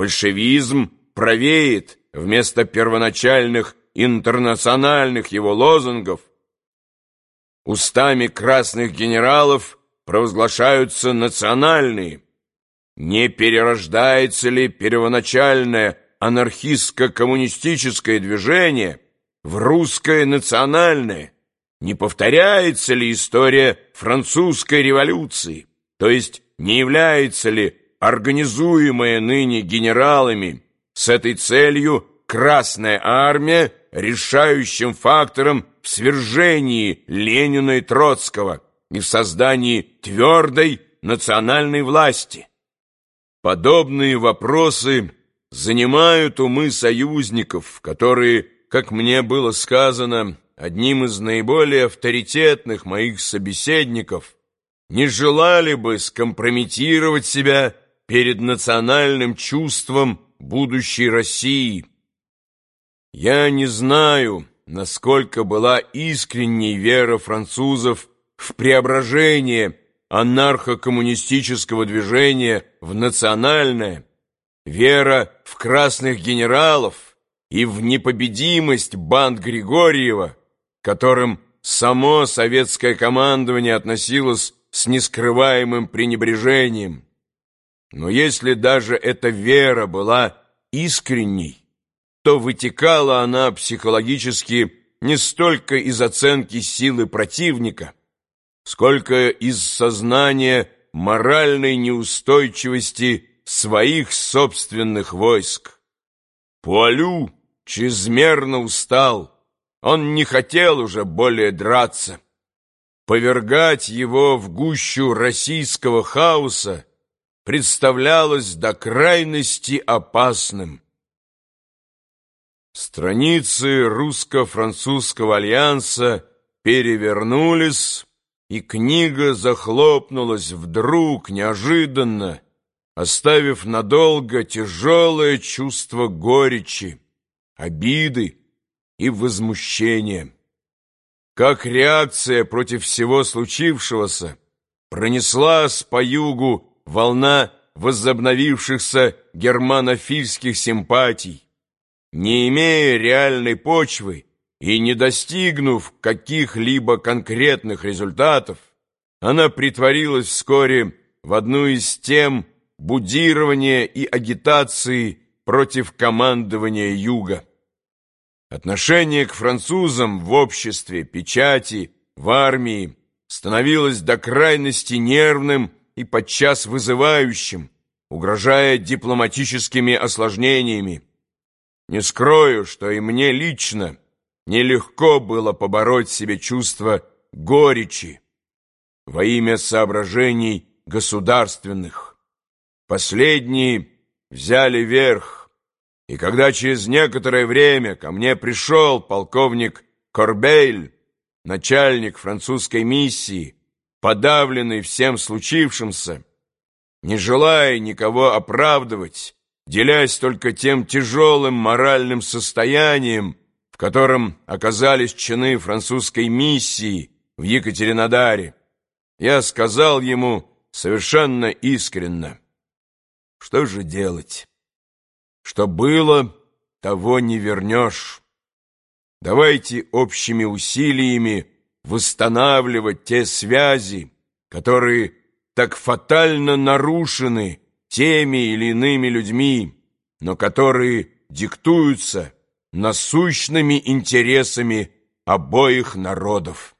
большевизм правеет вместо первоначальных интернациональных его лозунгов. Устами красных генералов провозглашаются национальные. Не перерождается ли первоначальное анархистско-коммунистическое движение в русское национальное? Не повторяется ли история французской революции? То есть не является ли организуемая ныне генералами с этой целью Красная Армия решающим фактором в свержении Ленина и Троцкого и в создании твердой национальной власти? Подобные вопросы занимают умы союзников, которые, как мне было сказано, одним из наиболее авторитетных моих собеседников, не желали бы скомпрометировать себя перед национальным чувством будущей России. Я не знаю, насколько была искренней вера французов в преображение анархо-коммунистического движения в национальное, вера в красных генералов и в непобедимость банд Григорьева, которым само советское командование относилось с нескрываемым пренебрежением. Но если даже эта вера была искренней, то вытекала она психологически не столько из оценки силы противника, сколько из сознания моральной неустойчивости своих собственных войск. Пуалю чрезмерно устал, он не хотел уже более драться. Повергать его в гущу российского хаоса представлялось до крайности опасным. Страницы русско-французского альянса перевернулись, и книга захлопнулась вдруг, неожиданно, оставив надолго тяжелое чувство горечи, обиды и возмущения. Как реакция против всего случившегося пронеслась по югу волна возобновившихся германофильских симпатий. Не имея реальной почвы и не достигнув каких-либо конкретных результатов, она притворилась вскоре в одну из тем будирования и агитации против командования Юга. Отношение к французам в обществе, печати, в армии становилось до крайности нервным и подчас вызывающим, угрожая дипломатическими осложнениями. Не скрою, что и мне лично нелегко было побороть себе чувство горечи во имя соображений государственных. Последние взяли верх, и когда через некоторое время ко мне пришел полковник Корбейль, начальник французской миссии, подавленный всем случившимся, не желая никого оправдывать, делясь только тем тяжелым моральным состоянием, в котором оказались чины французской миссии в Екатеринодаре, я сказал ему совершенно искренно, что же делать? Что было, того не вернешь. Давайте общими усилиями восстанавливать те связи, которые так фатально нарушены теми или иными людьми, но которые диктуются насущными интересами обоих народов.